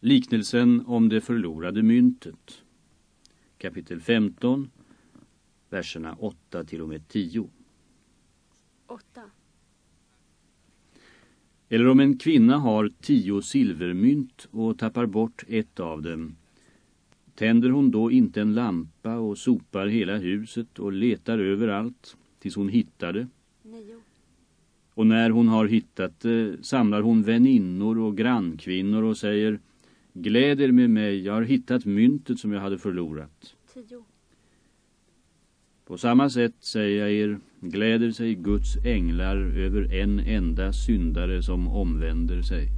Liknelsen om det förlorade myntet. Kapitel 15, verserna 8 till och med 10. 8. Eller om en kvinna har tio silvermynt och tappar bort ett av dem. Tänder hon då inte en lampa och sopar hela huset och letar överallt tills hon hittar det? 9. Och när hon har hittat det samlar hon väninnor och grannkvinnor och säger Gläd er med mig, jag har hittat myntet som jag hade förlorat. 10. På samma sätt säger jag er, gläder sig Guds änglar över en enda syndare som omvänder sig.